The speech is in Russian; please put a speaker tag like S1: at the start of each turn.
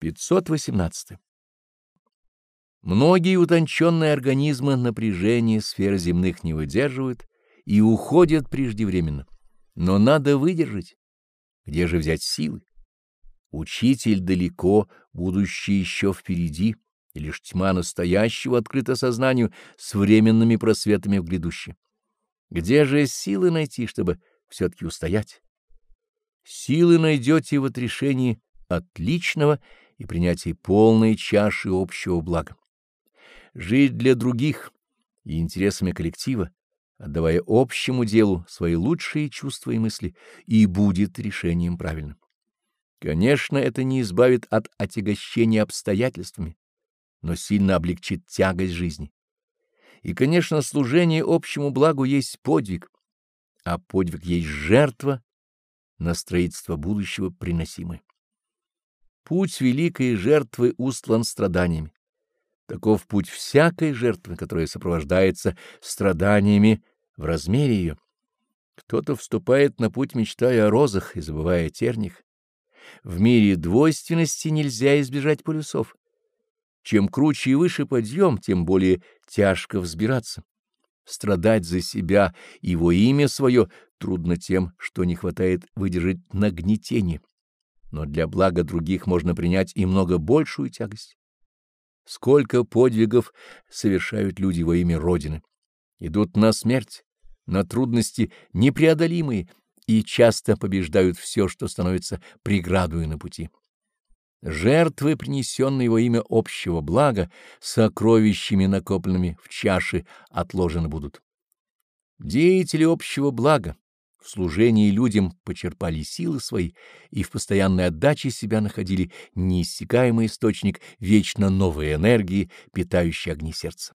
S1: 518. Многие утонченные организмы напряжения сфер земных не выдерживают и уходят преждевременно. Но надо выдержать. Где же взять силы? Учитель далеко, будущее еще впереди, и лишь тьма настоящего открыта сознанию с временными просветами в грядущее. Где же силы найти, чтобы все-таки устоять? Силы найдете в отрешении отличного и принятии полной чаши общего блага. Жить для других и интересами коллектива, отдавая общему делу свои лучшие чувства и мысли, и будет решением правильным. Конечно, это не избавит от отягощения обстоятельствами, но сильно облегчит тягость жизни. И, конечно, служение общему благу есть подвиг, а подвиг есть жертва на строительство будущего приносимой. Путь великой жертвы устлан страданиями. Таков путь всякой жертвы, которая сопровождается страданиями в размере ее. Кто-то вступает на путь, мечтая о розах и забывая о терниях. В мире двойственности нельзя избежать полюсов. Чем круче и выше подъем, тем более тяжко взбираться. Страдать за себя и во имя свое трудно тем, что не хватает выдержать нагнетение но для блага других можно принять и много большую тягость. Сколько подвигов совершают люди во имя Родины, идут на смерть, на трудности непреодолимые и часто побеждают все, что становится преградой на пути. Жертвы, принесенные во имя общего блага, сокровищами, накопленными в чаше, отложены будут. Деятели общего блага, в служении людям почерпали силы свои и в постоянной отдаче себя находили неиссякаемый источник вечно новой энергии, питающей огни сердца.